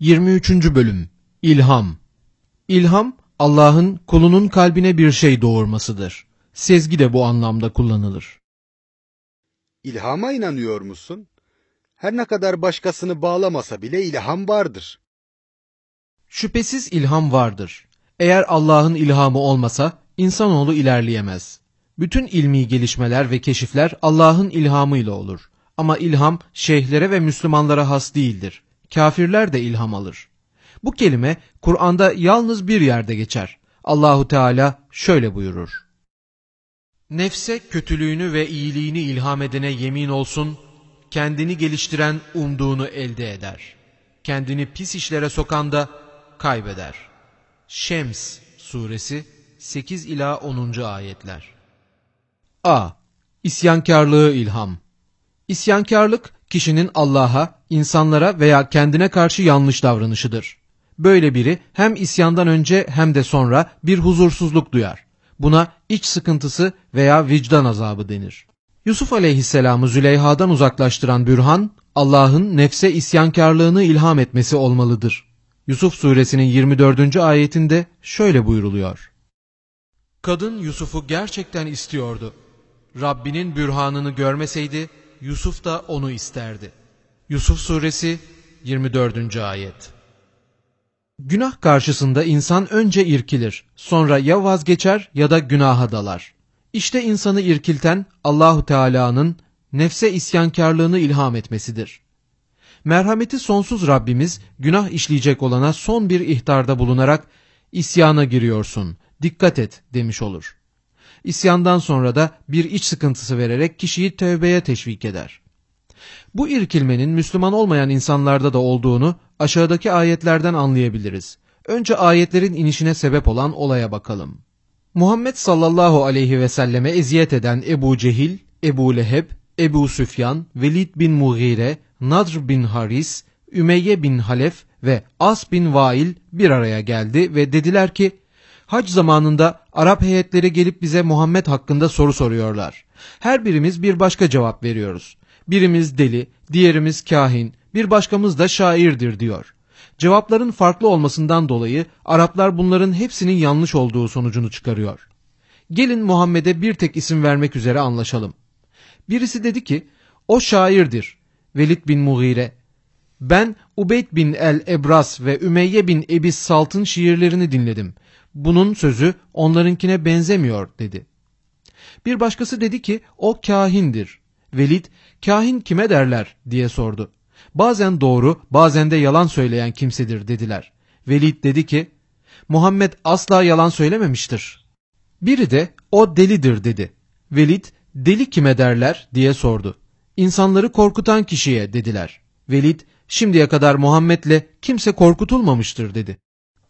23. Bölüm İlham İlham, Allah'ın kulunun kalbine bir şey doğurmasıdır. Sezgi de bu anlamda kullanılır. İlhama inanıyor musun? Her ne kadar başkasını bağlamasa bile ilham vardır. Şüphesiz ilham vardır. Eğer Allah'ın ilhamı olmasa insanoğlu ilerleyemez. Bütün ilmi gelişmeler ve keşifler Allah'ın ilhamıyla olur. Ama ilham şeyhlere ve Müslümanlara has değildir. Kafirler de ilham alır. Bu kelime Kur'an'da yalnız bir yerde geçer. Allahu Teala şöyle buyurur. Nefse kötülüğünü ve iyiliğini ilham edene yemin olsun, kendini geliştiren umduğunu elde eder. Kendini pis işlere sokan da kaybeder. Şems suresi 8 ila 10. ayetler. A. İsyankarlığı ilham. İsyankarlık kişinin Allah'a, insanlara veya kendine karşı yanlış davranışıdır. Böyle biri hem isyandan önce hem de sonra bir huzursuzluk duyar. Buna iç sıkıntısı veya vicdan azabı denir. Yusuf aleyhisselamı Züleyha'dan uzaklaştıran bürhan, Allah'ın nefse isyankarlığını ilham etmesi olmalıdır. Yusuf suresinin 24. ayetinde şöyle buyruluyor. Kadın Yusuf'u gerçekten istiyordu. Rabbinin bürhanını görmeseydi Yusuf da onu isterdi. Yusuf suresi 24. ayet. Günah karşısında insan önce irkilir, sonra ya vazgeçer ya da günaha dalar. İşte insanı irkilten Allahu Teala'nın nefse isyankarlığını ilham etmesidir. Merhameti sonsuz Rabbimiz günah işleyecek olana son bir ihtarda bulunarak isyana giriyorsun, dikkat et demiş olur. İsyandan sonra da bir iç sıkıntısı vererek kişiyi tövbeye teşvik eder. Bu irkilmenin Müslüman olmayan insanlarda da olduğunu aşağıdaki ayetlerden anlayabiliriz. Önce ayetlerin inişine sebep olan olaya bakalım. Muhammed sallallahu aleyhi ve selleme eziyet eden Ebu Cehil, Ebu Leheb, Ebu Süfyan, Velid bin Mughire, Nadr bin Haris, Ümeyye bin Halef ve As bin Vail bir araya geldi ve dediler ki, Hac zamanında Arap heyetleri gelip bize Muhammed hakkında soru soruyorlar. Her birimiz bir başka cevap veriyoruz. Birimiz deli, diğerimiz kahin, bir başkamız da şairdir diyor. Cevapların farklı olmasından dolayı Araplar bunların hepsinin yanlış olduğu sonucunu çıkarıyor. Gelin Muhammed'e bir tek isim vermek üzere anlaşalım. Birisi dedi ki, o şairdir. Velid bin Mughire. Ben Ubeyd bin el-Ebras ve Ümeyye bin Ebis Salt'ın şiirlerini dinledim. Bunun sözü onlarınkine benzemiyor dedi. Bir başkası dedi ki o kahindir. Velid kahin kime derler diye sordu. Bazen doğru bazen de yalan söyleyen kimsedir dediler. Velid dedi ki Muhammed asla yalan söylememiştir. Biri de o delidir dedi. Velid deli kime derler diye sordu. İnsanları korkutan kişiye dediler. Velid şimdiye kadar Muhammed'le kimse korkutulmamıştır dedi.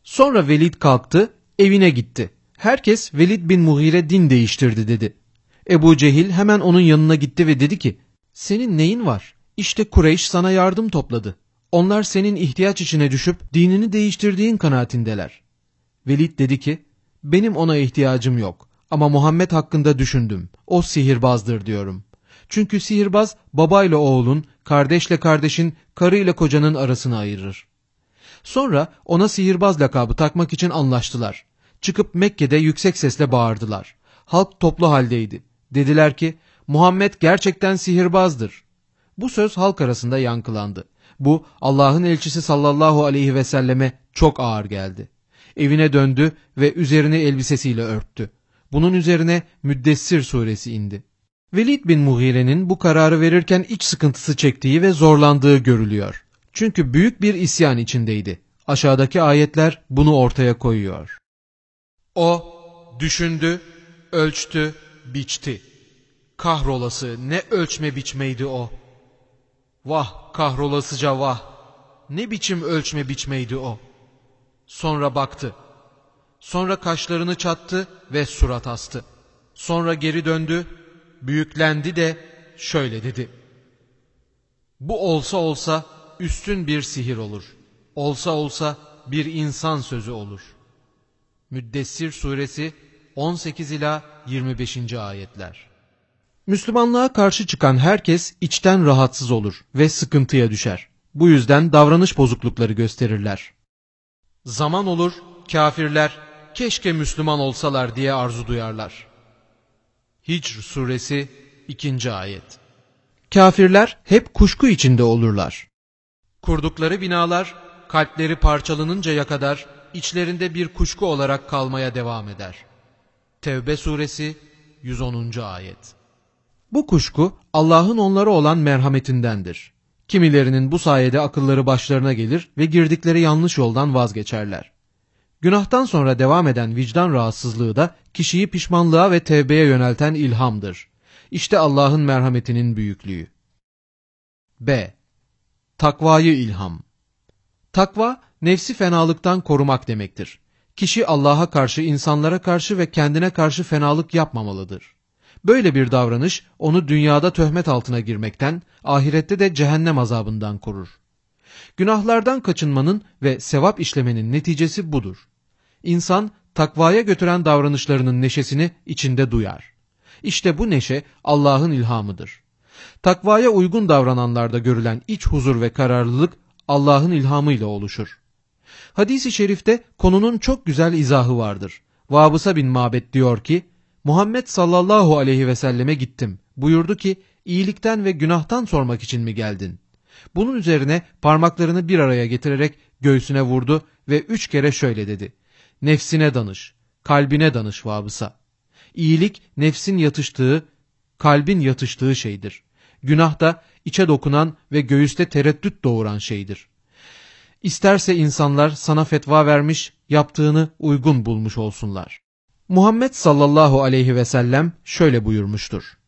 Sonra Velid kalktı evine gitti. Herkes Velid bin Mughire din değiştirdi dedi. Ebu Cehil hemen onun yanına gitti ve dedi ki senin neyin var? İşte Kureyş sana yardım topladı. Onlar senin ihtiyaç içine düşüp dinini değiştirdiğin kanaatindeler. Velid dedi ki benim ona ihtiyacım yok ama Muhammed hakkında düşündüm. O sihirbazdır diyorum. Çünkü sihirbaz babayla oğlun, kardeşle kardeşin, karıyla kocanın arasını ayırır. Sonra ona sihirbaz lakabı takmak için anlaştılar. Çıkıp Mekke'de yüksek sesle bağırdılar. Halk toplu haldeydi. Dediler ki Muhammed gerçekten sihirbazdır. Bu söz halk arasında yankılandı. Bu Allah'ın elçisi sallallahu aleyhi ve selleme çok ağır geldi. Evine döndü ve üzerini elbisesiyle örttü. Bunun üzerine Müddessir suresi indi. Velid bin Mughire'nin bu kararı verirken iç sıkıntısı çektiği ve zorlandığı görülüyor. Çünkü büyük bir isyan içindeydi. Aşağıdaki ayetler bunu ortaya koyuyor. O düşündü, ölçtü, biçti. Kahrolası ne ölçme biçmeydi o. Vah kahrolasıca vah. Ne biçim ölçme biçmeydi o. Sonra baktı. Sonra kaşlarını çattı ve surat astı. Sonra geri döndü, büyüklendi de şöyle dedi. Bu olsa olsa üstün bir sihir olur. Olsa olsa bir insan sözü olur. Müddessir suresi 18 ila 25. ayetler. Müslümanlığa karşı çıkan herkes içten rahatsız olur ve sıkıntıya düşer. Bu yüzden davranış bozuklukları gösterirler. Zaman olur, kafirler keşke Müslüman olsalar diye arzu duyarlar. Hicr suresi 2. ayet Kafirler hep kuşku içinde olurlar. Kurdukları binalar kalpleri parçalanıncaya kadar içlerinde bir kuşku olarak kalmaya devam eder. Tevbe suresi 110. ayet Bu kuşku Allah'ın onlara olan merhametindendir. Kimilerinin bu sayede akılları başlarına gelir ve girdikleri yanlış yoldan vazgeçerler. Günahtan sonra devam eden vicdan rahatsızlığı da kişiyi pişmanlığa ve tevbeye yönelten ilhamdır. İşte Allah'ın merhametinin büyüklüğü. B. Takvayı ilham. Takva, nefsi fenalıktan korumak demektir. Kişi Allah'a karşı, insanlara karşı ve kendine karşı fenalık yapmamalıdır. Böyle bir davranış onu dünyada töhmet altına girmekten, ahirette de cehennem azabından korur. Günahlardan kaçınmanın ve sevap işlemenin neticesi budur. İnsan takvaya götüren davranışlarının neşesini içinde duyar. İşte bu neşe Allah'ın ilhamıdır. Takvaya uygun davrananlarda görülen iç huzur ve kararlılık Allah'ın ilhamıyla oluşur. Hadis-i şerifte konunun çok güzel izahı vardır. Vabısa bin Mabet diyor ki, Muhammed sallallahu aleyhi ve selleme gittim. Buyurdu ki, iyilikten ve günahtan sormak için mi geldin? Bunun üzerine parmaklarını bir araya getirerek göğsüne vurdu ve üç kere şöyle dedi. Nefsine danış, kalbine danış vabısa. İyilik nefsin yatıştığı, kalbin yatıştığı şeydir. Günah da içe dokunan ve göğüste tereddüt doğuran şeydir. İsterse insanlar sana fetva vermiş, yaptığını uygun bulmuş olsunlar. Muhammed sallallahu aleyhi ve sellem şöyle buyurmuştur.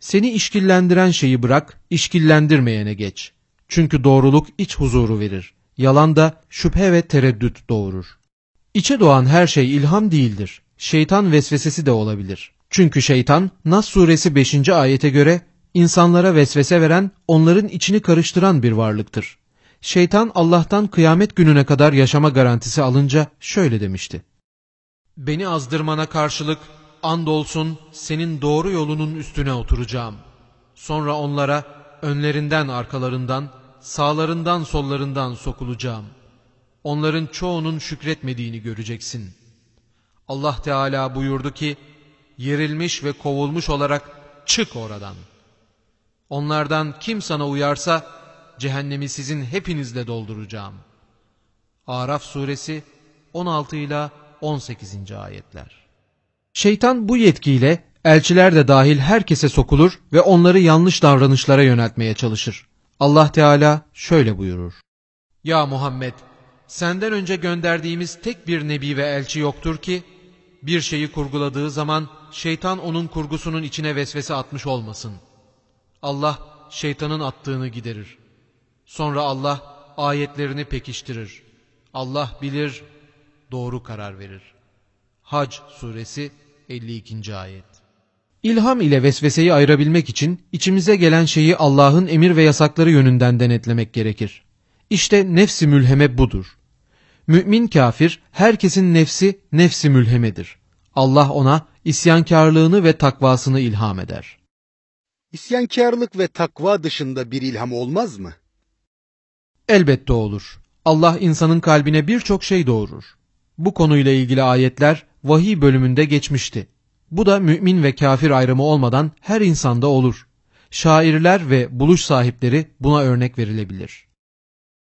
Seni işkillendiren şeyi bırak, işkillendirmeyene geç. Çünkü doğruluk iç huzuru verir. Yalan da şüphe ve tereddüt doğurur. İçe doğan her şey ilham değildir. Şeytan vesvesesi de olabilir. Çünkü şeytan Nas suresi 5. ayete göre insanlara vesvese veren, onların içini karıştıran bir varlıktır. Şeytan Allah'tan kıyamet gününe kadar yaşama garantisi alınca şöyle demişti. Beni azdırmana karşılık andolsun senin doğru yolunun üstüne oturacağım. Sonra onlara önlerinden arkalarından, sağlarından sollarından sokulacağım. Onların çoğunun şükretmediğini göreceksin. Allah Teala buyurdu ki, yerilmiş ve kovulmuş olarak çık oradan. Onlardan kim sana uyarsa, cehennemi sizin hepinizle dolduracağım. Araf suresi 16 ile 18. ayetler. Şeytan bu yetkiyle elçiler de dahil herkese sokulur ve onları yanlış davranışlara yöneltmeye çalışır. Allah Teala şöyle buyurur. Ya Muhammed! Senden önce gönderdiğimiz tek bir nebi ve elçi yoktur ki, bir şeyi kurguladığı zaman şeytan onun kurgusunun içine vesvese atmış olmasın. Allah şeytanın attığını giderir. Sonra Allah ayetlerini pekiştirir. Allah bilir, doğru karar verir. Hac suresi 52. ayet. İlham ile vesveseyi ayırabilmek için içimize gelen şeyi Allah'ın emir ve yasakları yönünden denetlemek gerekir. İşte nefsi mülheme budur. Mümin kafir herkesin nefsi nefsi mülhemedir. Allah ona isyankarlığını ve takvasını ilham eder. İsyankarlık ve takva dışında bir ilham olmaz mı? Elbette olur. Allah insanın kalbine birçok şey doğurur. Bu konuyla ilgili ayetler vahiy bölümünde geçmişti. Bu da mümin ve kafir ayrımı olmadan her insanda olur. Şairler ve buluş sahipleri buna örnek verilebilir.